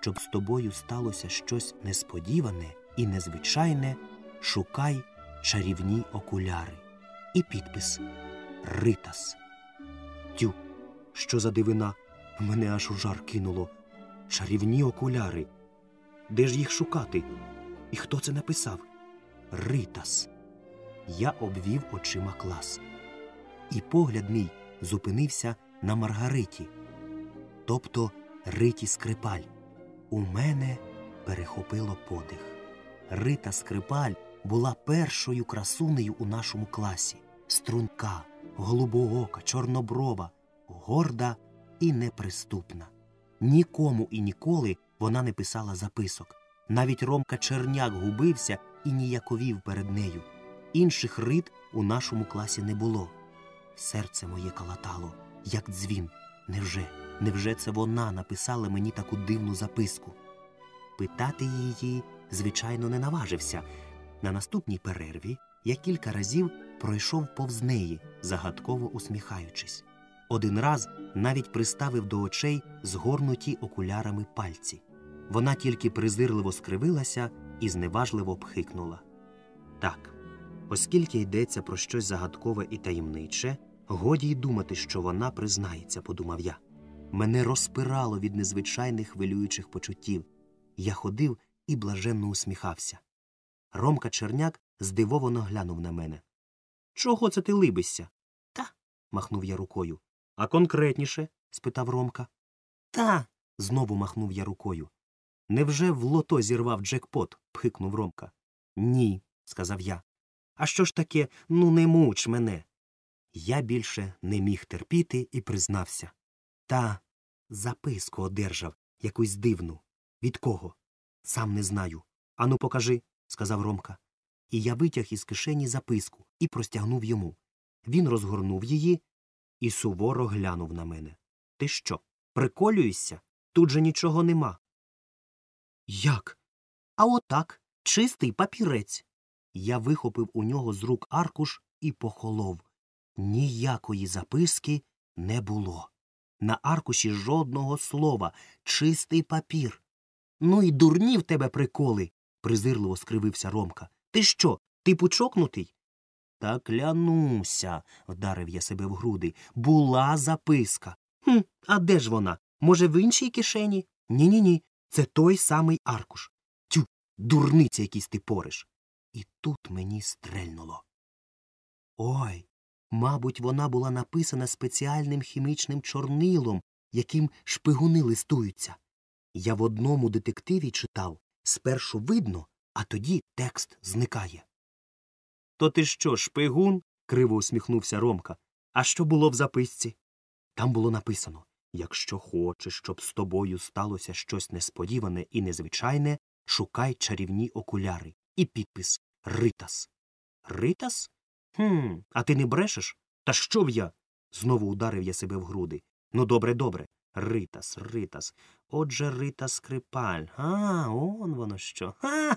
щоб з тобою сталося щось несподіване і незвичайне, шукай чарівні окуляри. І підпис Ритас. Тю, що за дивина? Мене аж у жар кинуло. Чарівні окуляри. Де ж їх шукати? І хто це написав? Ритас. Я обвів очима клас. І погляд мій зупинився на Маргариті, тобто Риті Скрипаль. У мене перехопило подих. Рита Скрипаль була першою красунею у нашому класі. Струнка, голубоока, чорноброва, горда і неприступна. Нікому і ніколи вона не писала записок. Навіть Ромка Черняк губився і ніяковів перед нею. Інших рит у нашому класі не було. Серце моє калатало, як дзвін. Невже, невже це вона написала мені таку дивну записку? Питати її, звичайно, не наважився. На наступній перерві я кілька разів пройшов повз неї, загадково усміхаючись. Один раз навіть приставив до очей згорнуті окулярами пальці. Вона тільки презирливо скривилася і зневажливо пхикнула. Так, оскільки йдеться про щось загадкове і таємниче, годі й думати, що вона признається, подумав я. Мене розпирало від незвичайних хвилюючих почуттів. Я ходив і блаженно усміхався. Ромка Черняк здивовано глянув на мене. Чого це ти либишся? Та. махнув я рукою. А конкретніше? спитав Ромка. Та. знову махнув я рукою. Невже в лото зірвав джекпот? пхикнув Ромка. Ні, сказав я. А що ж таке, ну не муч мене. Я більше не міг терпіти і признався. Та записку одержав, якусь дивну. Від кого? Сам не знаю. Ану, покажи, сказав Ромка. І я витяг із кишені записку і простягнув йому. Він розгорнув її і суворо глянув на мене. Ти що, приколюєшся? Тут же нічого нема. Як? А отак, чистий папірець. Я вихопив у нього з рук аркуш і похолов. Ніякої записки не було. На аркуші жодного слова, чистий папір. Ну і дурні в тебе приколи, презирливо скривився Ромка. Ти що, типу чокнутий? Та клянуся, вдарив я себе в груди. Була записка. Хм, а де ж вона? Може, в іншій кишені? Ні ні ні. Це той самий аркуш. Тю, дурниця якийсь ти пориш. І тут мені стрельнуло. Ой, мабуть, вона була написана спеціальним хімічним чорнилом, яким шпигуни листуються. Я в одному детективі читав спершу видно, а тоді текст зникає. То ти що, шпигун? криво усміхнувся Ромка. А що було в записці? Там було написано Якщо хочеш, щоб з тобою сталося щось несподіване і незвичайне, шукай чарівні окуляри. І підпис Ритас. Ритас? Хм, а ти не брешеш? Та що б я? Знову ударив я себе в груди. Ну, добре, добре. Ритас, Ритас. Отже, Рита Скрипаль. А, он воно що. Ха.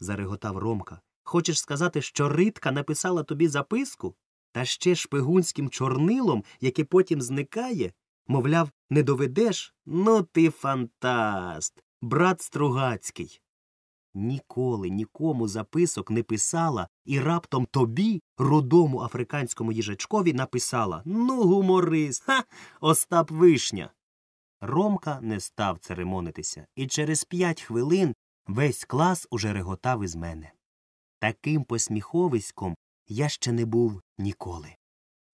зареготав Ромка. Хочеш сказати, що Ритка написала тобі записку? Та ще шпигунським чорнилом, яке потім зникає? Мовляв, не доведеш? Ну ти фантаст, брат Стругацький. Ніколи нікому записок не писала і раптом тобі, рудому африканському їжачкові, написала Ну, гуморист, ха, Остап Вишня. Ромка не став церемонитися, і через п'ять хвилин весь клас уже реготав із мене. Таким посміховиськом я ще не був ніколи.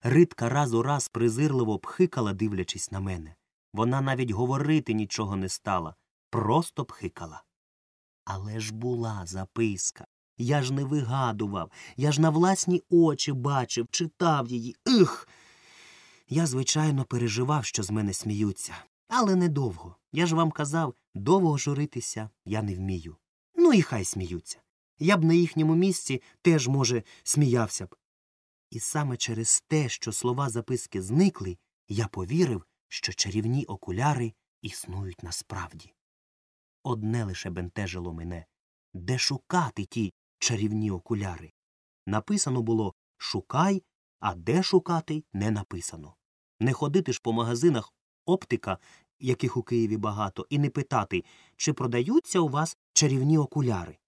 Ритка раз у раз презирливо пхикала, дивлячись на мене. Вона навіть говорити нічого не стала, просто пхикала. Але ж була записка. Я ж не вигадував, я ж на власні очі бачив, читав її. Их. Я, звичайно, переживав, що з мене сміються. Але недовго. Я ж вам казав, довго журитися я не вмію. Ну і хай сміються. Я б на їхньому місці теж, може, сміявся б. І саме через те, що слова записки зникли, я повірив, що чарівні окуляри існують насправді. Одне лише бентежило мене де шукати ті чарівні окуляри. Написано було шукай, а де шукати не написано. Не ходити ж по магазинах оптика яких у Києві багато, і не питати, чи продаються у вас чарівні окуляри.